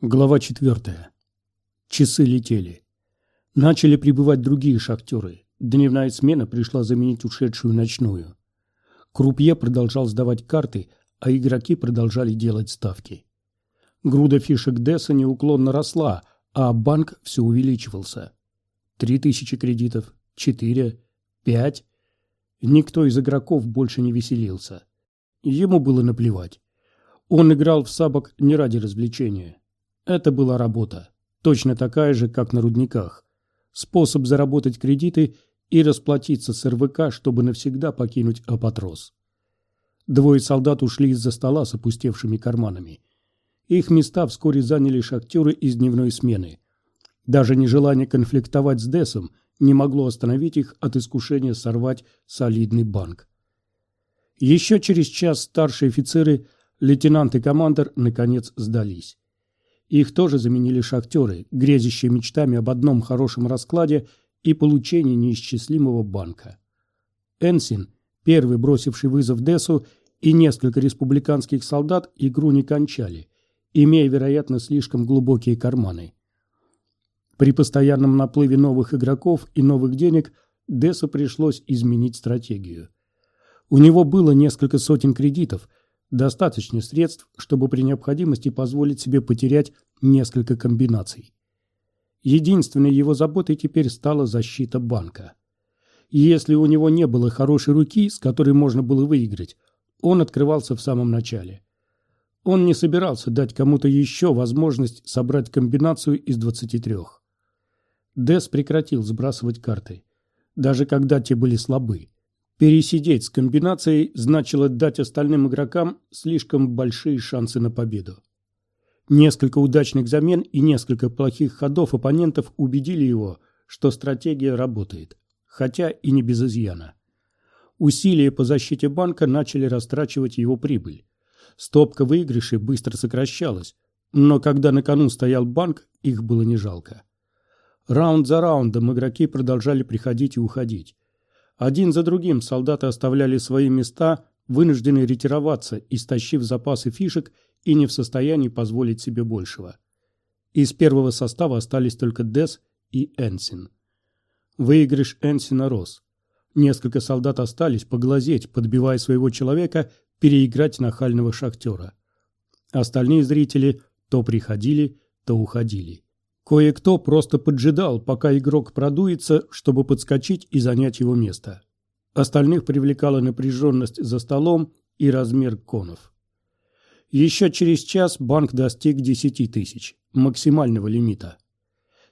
Глава четвертая. Часы летели. Начали прибывать другие шахтеры. Дневная смена пришла заменить ушедшую ночную. Крупье продолжал сдавать карты, а игроки продолжали делать ставки. Груда фишек Десса неуклонно росла, а банк все увеличивался. Три тысячи кредитов, четыре, пять. Никто из игроков больше не веселился. Ему было наплевать. Он играл в сабок не ради развлечения. Это была работа, точно такая же, как на рудниках. Способ заработать кредиты и расплатиться с РВК, чтобы навсегда покинуть Апатрос. Двое солдат ушли из-за стола с опустевшими карманами. Их места вскоре заняли шахтеры из дневной смены. Даже нежелание конфликтовать с Десом не могло остановить их от искушения сорвать солидный банк. Еще через час старшие офицеры, лейтенант и командор, наконец сдались. Их тоже заменили шахтеры, грезящие мечтами об одном хорошем раскладе и получении неисчислимого банка. Энсин, первый бросивший вызов Десу, и несколько республиканских солдат игру не кончали, имея, вероятно, слишком глубокие карманы. При постоянном наплыве новых игроков и новых денег Десу пришлось изменить стратегию. У него было несколько сотен кредитов, Достаточно средств, чтобы при необходимости позволить себе потерять несколько комбинаций. Единственной его заботой теперь стала защита банка. Если у него не было хорошей руки, с которой можно было выиграть, он открывался в самом начале. Он не собирался дать кому-то еще возможность собрать комбинацию из 23. Дес прекратил сбрасывать карты, даже когда те были слабы. Пересидеть с комбинацией значило дать остальным игрокам слишком большие шансы на победу. Несколько удачных замен и несколько плохих ходов оппонентов убедили его, что стратегия работает, хотя и не без изъяна. Усилия по защите банка начали растрачивать его прибыль. Стопка выигрышей быстро сокращалась, но когда на кону стоял банк, их было не жалко. Раунд за раундом игроки продолжали приходить и уходить. Один за другим солдаты оставляли свои места, вынужденные ретироваться, истощив запасы фишек и не в состоянии позволить себе большего. Из первого состава остались только Дес и Энсин. Выигрыш Энсина рос. Несколько солдат остались поглазеть, подбивая своего человека переиграть нахального шахтера. Остальные зрители то приходили, то уходили. Кое-кто просто поджидал, пока игрок продуется, чтобы подскочить и занять его место. Остальных привлекала напряженность за столом и размер конов. Еще через час банк достиг 10 тысяч, максимального лимита.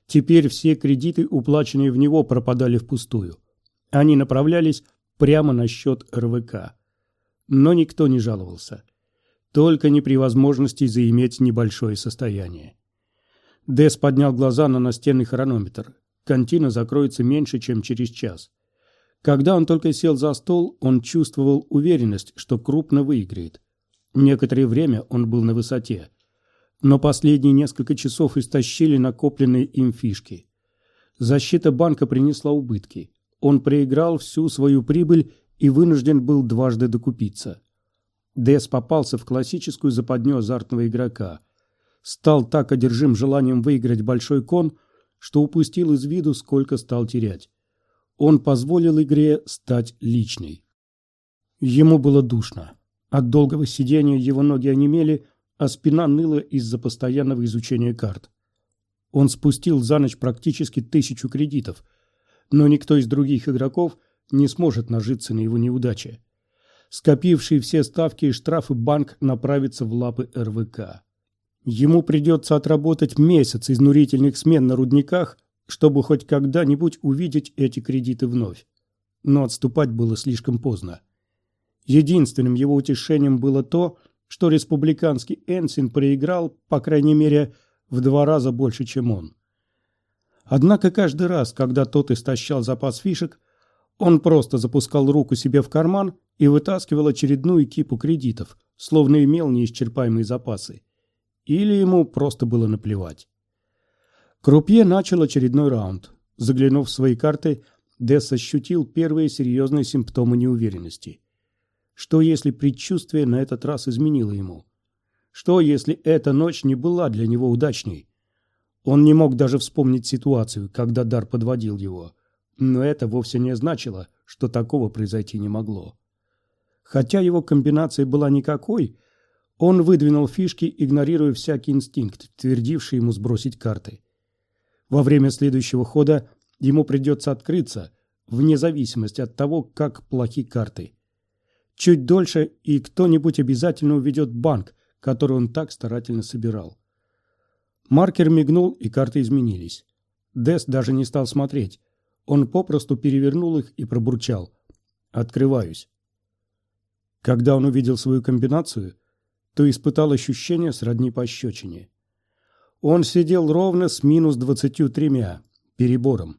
Теперь все кредиты, уплаченные в него, пропадали впустую. Они направлялись прямо на счет РВК. Но никто не жаловался. Только не при возможности заиметь небольшое состояние. Дес поднял глаза на настенный хронометр. Кантина закроется меньше, чем через час. Когда он только сел за стол, он чувствовал уверенность, что крупно выиграет. Некоторое время он был на высоте. Но последние несколько часов истощили накопленные им фишки. Защита банка принесла убытки. Он проиграл всю свою прибыль и вынужден был дважды докупиться. Дес попался в классическую западню азартного игрока стал так одержим желанием выиграть большой кон, что упустил из виду, сколько стал терять. Он позволил игре стать личной. Ему было душно. От долгого сидения его ноги онемели, а спина ныла из-за постоянного изучения карт. Он спустил за ночь практически тысячу кредитов, но никто из других игроков не сможет нажиться на его неудаче. Скопивший все ставки и штрафы банк направится в лапы РВК. Ему придется отработать месяц изнурительных смен на рудниках, чтобы хоть когда-нибудь увидеть эти кредиты вновь. Но отступать было слишком поздно. Единственным его утешением было то, что республиканский Энсин проиграл, по крайней мере, в два раза больше, чем он. Однако каждый раз, когда тот истощал запас фишек, он просто запускал руку себе в карман и вытаскивал очередную кипу кредитов, словно имел неисчерпаемые запасы. Или ему просто было наплевать. Крупье начал очередной раунд. Заглянув в свои карты, Десс ощутил первые серьезные симптомы неуверенности. Что если предчувствие на этот раз изменило ему? Что, если эта ночь не была для него удачней? Он не мог даже вспомнить ситуацию, когда дар подводил его. Но это вовсе не значило, что такого произойти не могло. Хотя его комбинация была никакой, он выдвинул фишки, игнорируя всякий инстинкт, твердивший ему сбросить карты. Во время следующего хода ему придется открыться, вне зависимости от того, как плохи карты. Чуть дольше, и кто-нибудь обязательно уведет банк, который он так старательно собирал. Маркер мигнул, и карты изменились. Дес даже не стал смотреть. Он попросту перевернул их и пробурчал. «Открываюсь». Когда он увидел свою комбинацию, то испытал ощущение сродни пощечине. Он сидел ровно с минус двадцатью тремя, перебором.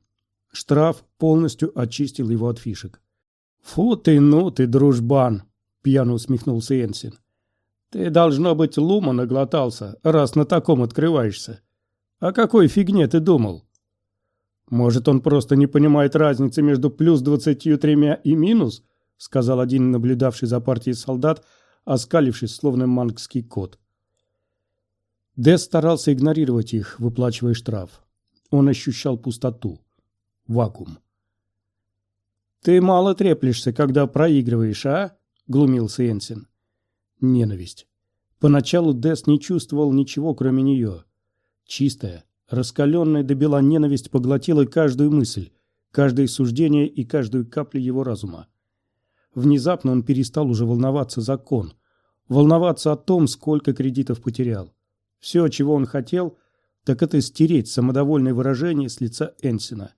Штраф полностью очистил его от фишек. «Фу ты, ну ты, дружбан!» – пьяно усмехнулся Энсин. «Ты, должно быть, лума наглотался, раз на таком открываешься. О какой фигне ты думал?» «Может, он просто не понимает разницы между плюс двадцатью тремя и минус?» – сказал один наблюдавший за партией солдат, оскалившись, словно мангский кот. Дэс старался игнорировать их, выплачивая штраф. Он ощущал пустоту. Вакуум. «Ты мало треплешься, когда проигрываешь, а?» – глумился Энсин. Ненависть. Поначалу Дэс не чувствовал ничего, кроме нее. Чистая, раскаленная до бела ненависть поглотила каждую мысль, каждое суждение и каждую каплю его разума. Внезапно он перестал уже волноваться за кон, волноваться о том, сколько кредитов потерял. Все, чего он хотел, так это стереть самодовольное выражение с лица Энсина.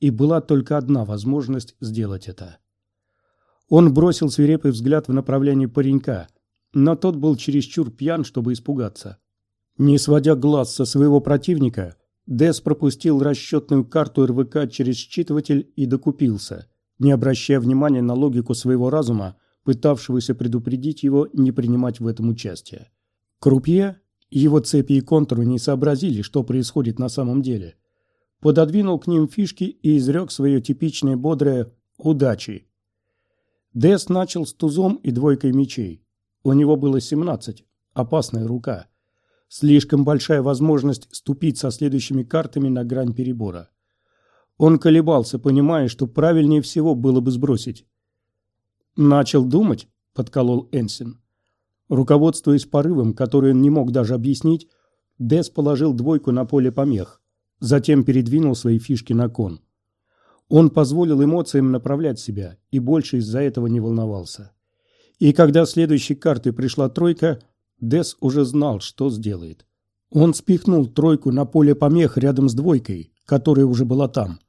И была только одна возможность сделать это. Он бросил свирепый взгляд в направлении паренька, но тот был чересчур пьян, чтобы испугаться. Не сводя глаз со своего противника, Дэс пропустил расчетную карту РВК через считыватель и докупился, не обращая внимания на логику своего разума, пытавшегося предупредить его не принимать в этом участие. Крупье, его цепи и контуры не сообразили, что происходит на самом деле. Пододвинул к ним фишки и изрек свое типичное бодрое «удачи». Дэс начал с тузом и двойкой мечей. У него было 17, опасная рука. Слишком большая возможность ступить со следующими картами на грань перебора. Он колебался, понимая, что правильнее всего было бы сбросить. «Начал думать», — подколол Энсин. Руководствуясь порывом, который он не мог даже объяснить, Дес положил двойку на поле помех, затем передвинул свои фишки на кон. Он позволил эмоциям направлять себя и больше из-за этого не волновался. И когда следующей картой пришла тройка, Дес уже знал, что сделает. Он спихнул тройку на поле помех рядом с двойкой, которая уже была там.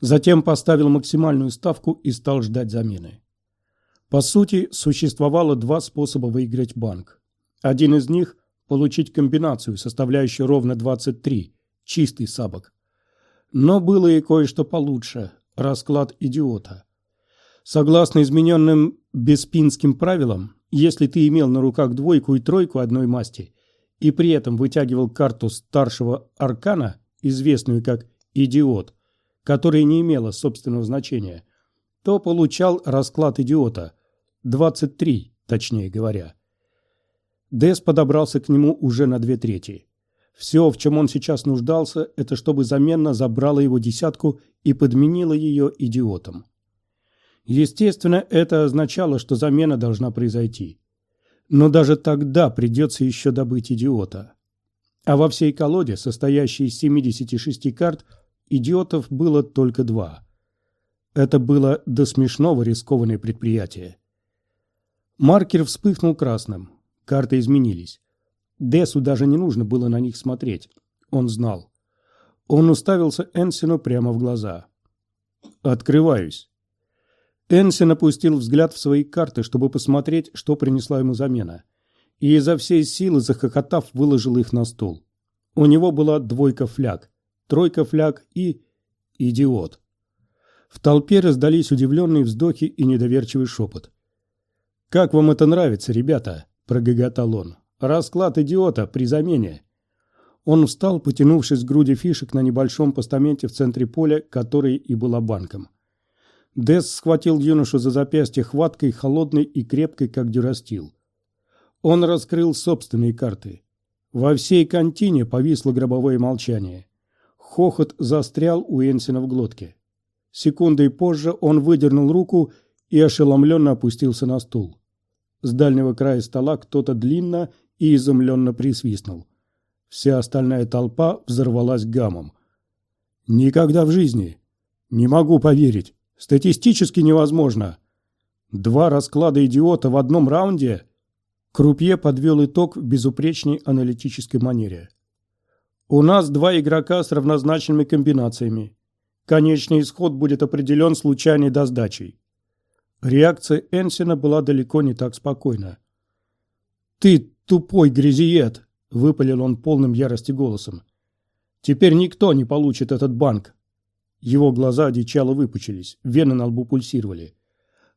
Затем поставил максимальную ставку и стал ждать замены. По сути, существовало два способа выиграть банк. Один из них – получить комбинацию, составляющую ровно 23, чистый сабок. Но было и кое-что получше – расклад идиота. Согласно измененным беспинским правилам, если ты имел на руках двойку и тройку одной масти и при этом вытягивал карту старшего аркана, известную как «идиот», которая не имела собственного значения, то получал расклад идиота – 23, точнее говоря. Дэс подобрался к нему уже на две трети. Все, в чем он сейчас нуждался, это чтобы замена забрала его десятку и подменила ее идиотом. Естественно, это означало, что замена должна произойти. Но даже тогда придется еще добыть идиота. А во всей колоде, состоящей из 76 карт, идиотов было только два. Это было до смешного рискованное предприятие. Маркер вспыхнул красным. Карты изменились. Десу даже не нужно было на них смотреть. Он знал. Он уставился Энсину прямо в глаза. «Открываюсь». Энсин опустил взгляд в свои карты, чтобы посмотреть, что принесла ему замена. И изо всей силы, захохотав, выложил их на стол. У него была двойка фляг, тройка фляг и... идиот. В толпе раздались удивленные вздохи и недоверчивый шепот. «Как вам это нравится, ребята?» – прогоготал он. «Расклад идиота при замене». Он встал, потянувшись к груди фишек на небольшом постаменте в центре поля, который и была банком. Дес схватил юношу за запястье хваткой, холодной и крепкой, как дюрастил. Он раскрыл собственные карты. Во всей контине повисло гробовое молчание. Хохот застрял у Энсина в глотке. Секундой позже он выдернул руку и ошеломленно опустился на стул. С дальнего края стола кто-то длинно и изумленно присвистнул. Вся остальная толпа взорвалась гамом. «Никогда в жизни! Не могу поверить! Статистически невозможно! Два расклада идиота в одном раунде!» Крупье подвел итог в безупречной аналитической манере. «У нас два игрока с равнозначными комбинациями. Конечный исход будет определен случайной досдачей. Реакция Энсина была далеко не так спокойна. «Ты тупой грязиет!» – выпалил он полным ярости голосом. «Теперь никто не получит этот банк!» Его глаза одичало выпучились, вены на лбу пульсировали.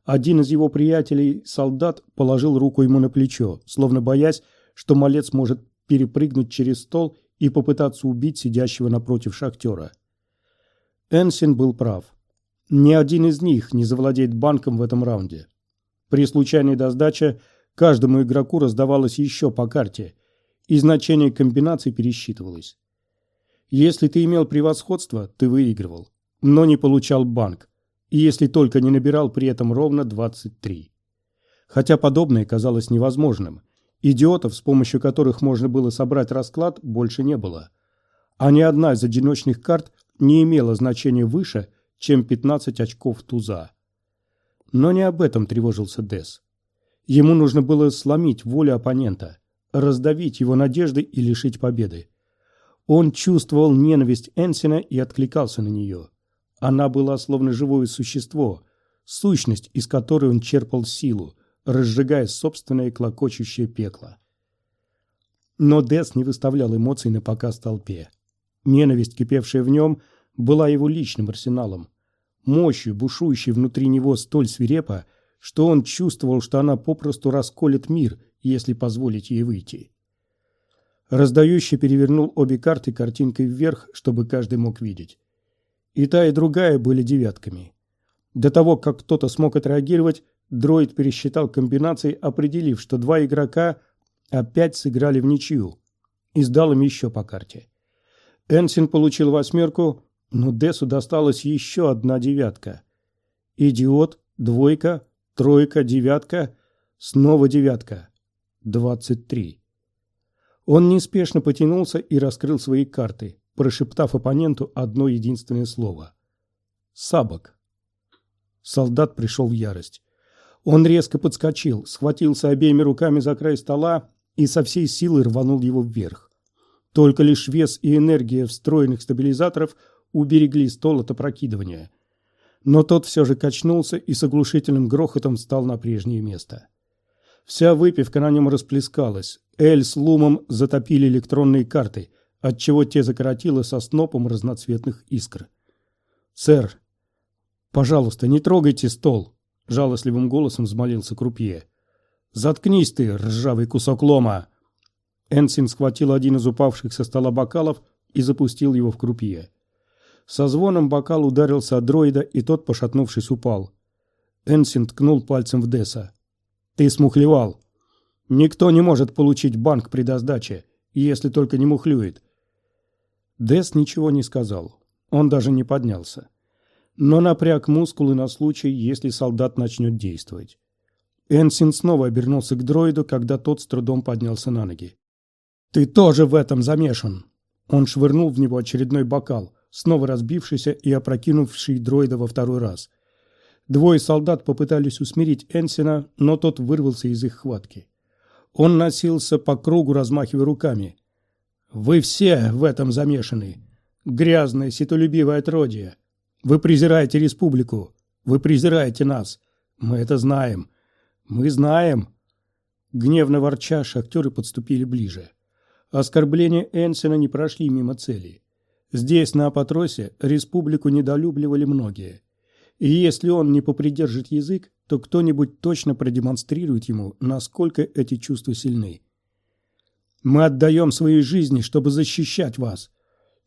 Один из его приятелей, солдат, положил руку ему на плечо, словно боясь, что малец может перепрыгнуть через стол и попытаться убить сидящего напротив шахтера. Энсин был прав. Ни один из них не завладеет банком в этом раунде. При случайной досдаче каждому игроку раздавалось еще по карте, и значение комбинаций пересчитывалось. Если ты имел превосходство, ты выигрывал, но не получал банк, и если только не набирал при этом ровно 23. Хотя подобное казалось невозможным, идиотов, с помощью которых можно было собрать расклад, больше не было. А ни одна из одиночных карт не имела значения выше, чем 15 очков туза. Но не об этом тревожился Дес. Ему нужно было сломить волю оппонента, раздавить его надежды и лишить победы. Он чувствовал ненависть Энсина и откликался на нее. Она была словно живое существо, сущность, из которой он черпал силу, разжигая собственное клокочущее пекло. Но Дес не выставлял эмоций на показ толпе. Ненависть, кипевшая в нем, была его личным арсеналом, мощью, бушующей внутри него столь свирепо, что он чувствовал, что она попросту расколет мир, если позволить ей выйти. Раздающий перевернул обе карты картинкой вверх, чтобы каждый мог видеть. И та, и другая были девятками. До того, как кто-то смог отреагировать, дроид пересчитал комбинации, определив, что два игрока опять сыграли в ничью, и сдал им еще по карте. Энсин получил восьмерку, но Десу досталась еще одна девятка. Идиот, двойка, тройка, девятка, снова девятка. Двадцать три. Он неспешно потянулся и раскрыл свои карты, прошептав оппоненту одно единственное слово. «Сабок». Солдат пришел в ярость. Он резко подскочил, схватился обеими руками за край стола и со всей силы рванул его вверх. Только лишь вес и энергия встроенных стабилизаторов – уберегли стол от опрокидывания. Но тот все же качнулся и с оглушительным грохотом встал на прежнее место. Вся выпивка на нем расплескалась. Эль с Лумом затопили электронные карты, отчего те закоротило со снопом разноцветных искр. «Сэр, пожалуйста, не трогайте стол!» — жалостливым голосом взмолился Крупье. «Заткнись ты, ржавый кусок лома!» Энсин схватил один из упавших со стола бокалов и запустил его в Крупье. Со звоном бокал ударился о дроида, и тот, пошатнувшись, упал. Энсин ткнул пальцем в Десса. «Ты смухлевал. Никто не может получить банк при досдаче, если только не мухлюет». Десс ничего не сказал. Он даже не поднялся. Но напряг мускулы на случай, если солдат начнет действовать. Энсин снова обернулся к дроиду, когда тот с трудом поднялся на ноги. «Ты тоже в этом замешан!» Он швырнул в него очередной бокал снова разбившийся и опрокинувший дроида во второй раз. Двое солдат попытались усмирить Энсина, но тот вырвался из их хватки. Он носился по кругу, размахивая руками. «Вы все в этом замешаны. Грязное, ситолюбивое отродье. Вы презираете республику. Вы презираете нас. Мы это знаем. Мы знаем». Гневно ворча, шахтеры подступили ближе. Оскорбления Энсина не прошли мимо цели. Здесь, на Апатросе, республику недолюбливали многие. И если он не попридержит язык, то кто-нибудь точно продемонстрирует ему, насколько эти чувства сильны. Мы отдаем свои жизни, чтобы защищать вас.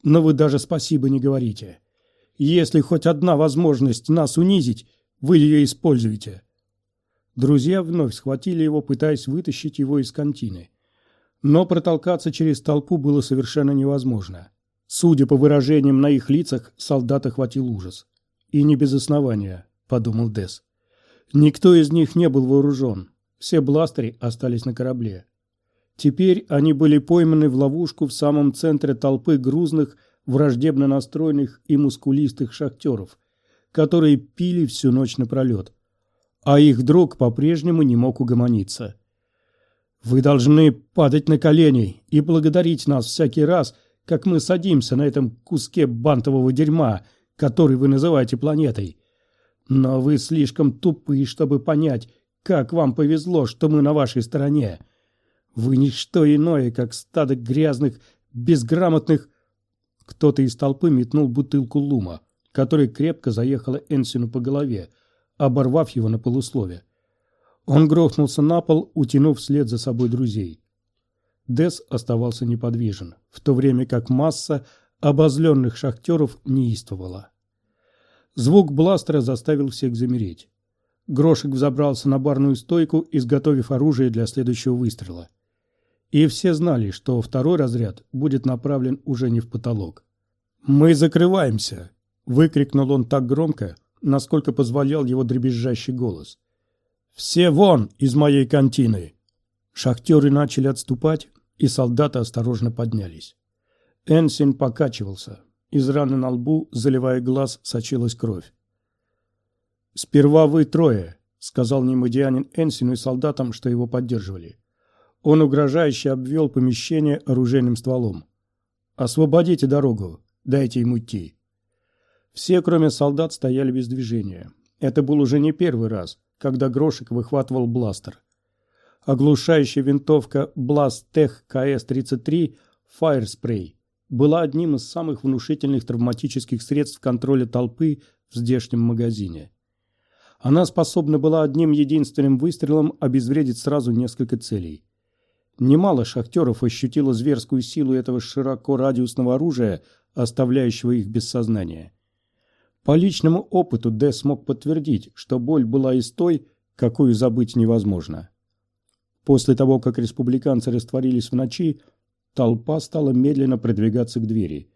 Но вы даже спасибо не говорите. Если хоть одна возможность нас унизить, вы ее используете. Друзья вновь схватили его, пытаясь вытащить его из контины. Но протолкаться через толпу было совершенно невозможно. Судя по выражениям на их лицах, солдат охватил ужас. «И не без основания», — подумал Дес. Никто из них не был вооружен. Все бластеры остались на корабле. Теперь они были пойманы в ловушку в самом центре толпы грузных, враждебно настроенных и мускулистых шахтеров, которые пили всю ночь напролет. А их друг по-прежнему не мог угомониться. «Вы должны падать на колени и благодарить нас всякий раз, как мы садимся на этом куске бантового дерьма, который вы называете планетой. Но вы слишком тупы, чтобы понять, как вам повезло, что мы на вашей стороне. Вы не что иное, как стадо грязных, безграмотных... Кто-то из толпы метнул бутылку лума, которая крепко заехала Энсину по голове, оборвав его на полуслове. Он грохнулся на пол, утянув вслед за собой друзей. Дес оставался неподвижен, в то время как масса обозленных шахтеров неистовала. Звук бластера заставил всех замереть. Грошек взобрался на барную стойку, изготовив оружие для следующего выстрела. И все знали, что второй разряд будет направлен уже не в потолок. «Мы закрываемся!» – выкрикнул он так громко, насколько позволял его дребезжащий голос. «Все вон из моей контины!» Шахтеры начали отступать, и солдаты осторожно поднялись. Энсин покачивался. Из раны на лбу, заливая глаз, сочилась кровь. «Сперва вы трое», — сказал немодианин Энсину и солдатам, что его поддерживали. Он угрожающе обвел помещение оружейным стволом. «Освободите дорогу, дайте ему идти». Все, кроме солдат, стояли без движения. Это был уже не первый раз, когда Грошек выхватывал бластер. Оглушающая винтовка Blastech КС-33 Fire Spray была одним из самых внушительных травматических средств контроля толпы в здешнем магазине. Она способна была одним единственным выстрелом обезвредить сразу несколько целей. Немало шахтеров ощутило зверскую силу этого широко радиусного оружия, оставляющего их без сознания. По личному опыту Д смог подтвердить, что боль была из той, какую забыть невозможно. После того, как республиканцы растворились в ночи, толпа стала медленно продвигаться к двери.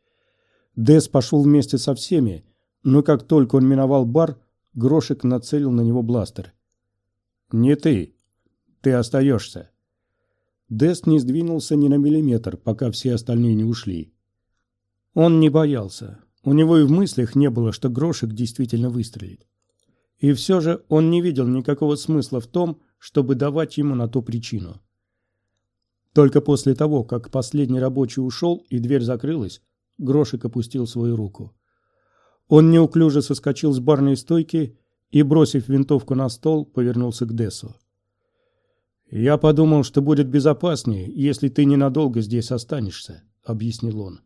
Дэс пошел вместе со всеми, но как только он миновал бар, Грошек нацелил на него бластер. «Не ты. Ты остаешься». Дэс не сдвинулся ни на миллиметр, пока все остальные не ушли. Он не боялся. У него и в мыслях не было, что Грошек действительно выстрелит. И все же он не видел никакого смысла в том, чтобы давать ему на то причину. Только после того, как последний рабочий ушел и дверь закрылась, Грошек опустил свою руку. Он неуклюже соскочил с барной стойки и, бросив винтовку на стол, повернулся к Дессу. «Я подумал, что будет безопаснее, если ты ненадолго здесь останешься», — объяснил он.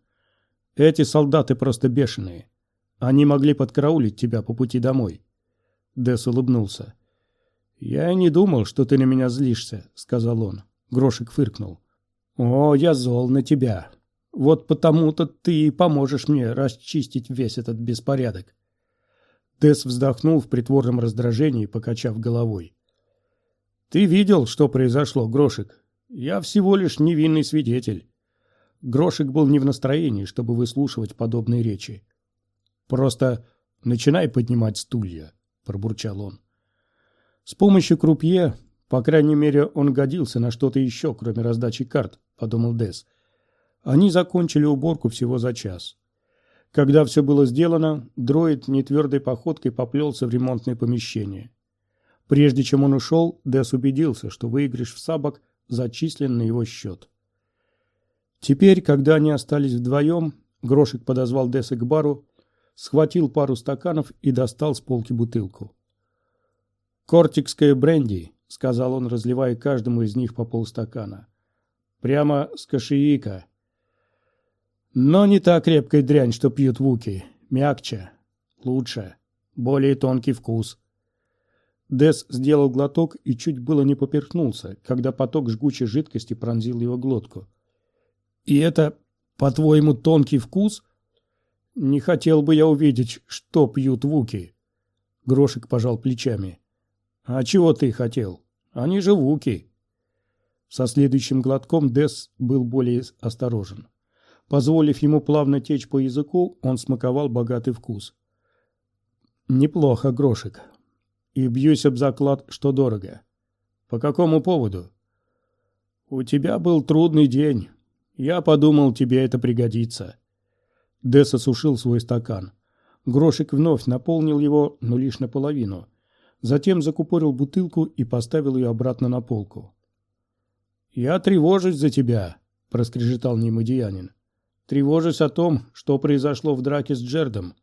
«Эти солдаты просто бешеные. Они могли подкараулить тебя по пути домой». Десс улыбнулся. «Я и не думал, что ты на меня злишься», — сказал он. Грошек фыркнул. «О, я зол на тебя. Вот потому-то ты и поможешь мне расчистить весь этот беспорядок». Тесс вздохнул в притворном раздражении, покачав головой. «Ты видел, что произошло, Грошек? Я всего лишь невинный свидетель». Грошек был не в настроении, чтобы выслушивать подобные речи. «Просто начинай поднимать стулья», — пробурчал он. С помощью крупье по крайней мере, он годился на что-то еще, кроме раздачи карт, подумал Дес. Они закончили уборку всего за час. Когда все было сделано, дроид нетвердой походкой поплелся в ремонтное помещение. Прежде чем он ушел, Дес убедился, что выигрыш в сабок зачислен на его счет. Теперь, когда они остались вдвоем, Грошек подозвал Деса к бару, схватил пару стаканов и достал с полки бутылку. «Кортикское бренди», — сказал он, разливая каждому из них по полстакана. «Прямо с кошевика. Но не та крепкая дрянь, что пьют вуки. Мягче. Лучше. Более тонкий вкус». Дес сделал глоток и чуть было не поперхнулся, когда поток жгучей жидкости пронзил его глотку. «И это, по-твоему, тонкий вкус?» «Не хотел бы я увидеть, что пьют вуки». Грошек пожал плечами. А чего ты хотел? Они же вуки. Со следующим глотком Дес был более осторожен. Позволив ему плавно течь по языку, он смаковал богатый вкус. «Неплохо, Грошек. И бьюсь об заклад, что дорого. По какому поводу?» «У тебя был трудный день. Я подумал, тебе это пригодится». Дес осушил свой стакан. Грошек вновь наполнил его, но лишь наполовину. Затем закупорил бутылку и поставил ее обратно на полку. «Я тревожусь за тебя», — проскрежетал немодиянин. «Тревожусь о том, что произошло в драке с Джердом».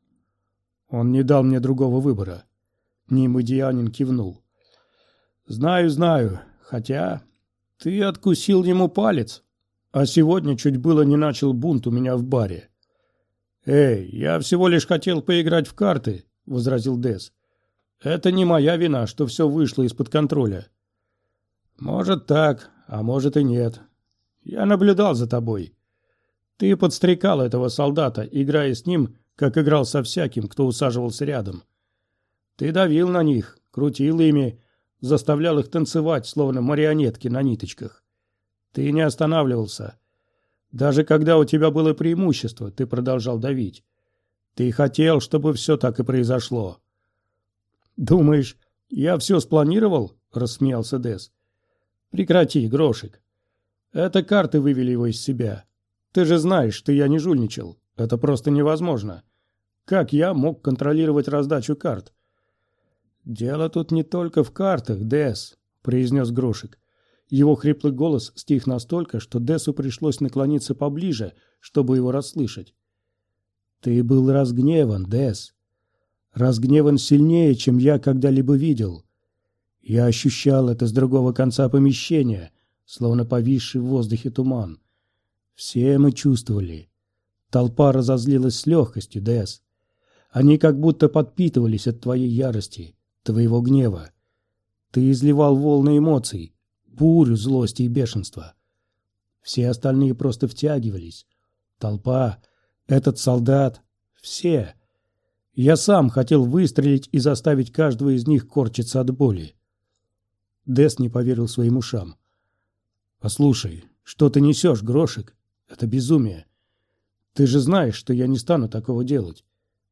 Он не дал мне другого выбора. Немодиянин кивнул. «Знаю, знаю. Хотя ты откусил ему палец, а сегодня чуть было не начал бунт у меня в баре. «Эй, я всего лишь хотел поиграть в карты», — возразил Дес. «Это не моя вина, что все вышло из-под контроля». «Может так, а может и нет. Я наблюдал за тобой. Ты подстрекал этого солдата, играя с ним, как играл со всяким, кто усаживался рядом. Ты давил на них, крутил ими, заставлял их танцевать, словно марионетки на ниточках. Ты не останавливался. Даже когда у тебя было преимущество, ты продолжал давить. Ты хотел, чтобы все так и произошло. Думаешь, я все спланировал? Рассмеялся Дес. Прекрати, Грошик. Это карты вывели его из себя. Ты же знаешь, что я не жульничал. Это просто невозможно. Как я мог контролировать раздачу карт? Дело тут не только в картах, Дес, произнес Грошик. Его хриплый голос стих настолько, что Десу пришлось наклониться поближе, чтобы его расслышать. «Ты был разгневан, Дес. Разгневан сильнее, чем я когда-либо видел. Я ощущал это с другого конца помещения, словно повисший в воздухе туман. Все мы чувствовали. Толпа разозлилась с легкостью, Дес. Они как будто подпитывались от твоей ярости, твоего гнева. Ты изливал волны эмоций, бурю злости и бешенства. Все остальные просто втягивались. Толпа, этот солдат, все. Я сам хотел выстрелить и заставить каждого из них корчиться от боли. Дес не поверил своим ушам. «Послушай, что ты несешь, Грошек? Это безумие. Ты же знаешь, что я не стану такого делать.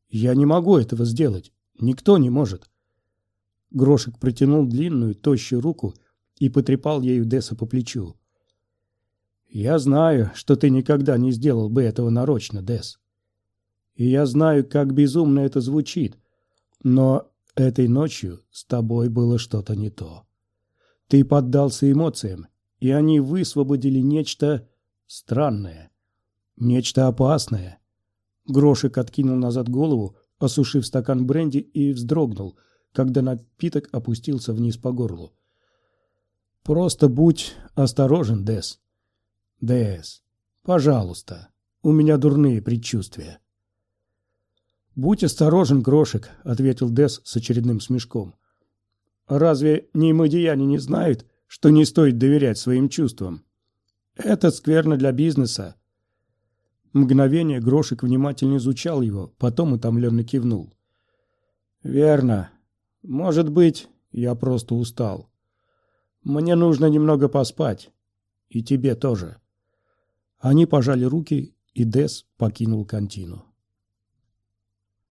Я не могу этого сделать. Никто не может». Грошек протянул длинную, тощую руку и потрепал ею Десса по плечу. «Я знаю, что ты никогда не сделал бы этого нарочно, Десс. И я знаю, как безумно это звучит, но этой ночью с тобой было что-то не то. Ты поддался эмоциям, и они высвободили нечто странное, нечто опасное». Грошек откинул назад голову, осушив стакан бренди, и вздрогнул, когда напиток опустился вниз по горлу. Просто будь осторожен, Дес. Дес, пожалуйста, у меня дурные предчувствия. Будь осторожен, Грошек, ответил Дес с очередным смешком. Разве неймодияне не знают, что не стоит доверять своим чувствам? Это скверно для бизнеса. Мгновение Грошек внимательно изучал его, потом утомленно кивнул. «Верно. Может быть, я просто устал. Мне нужно немного поспать. И тебе тоже. Они пожали руки, и Дес покинул контину.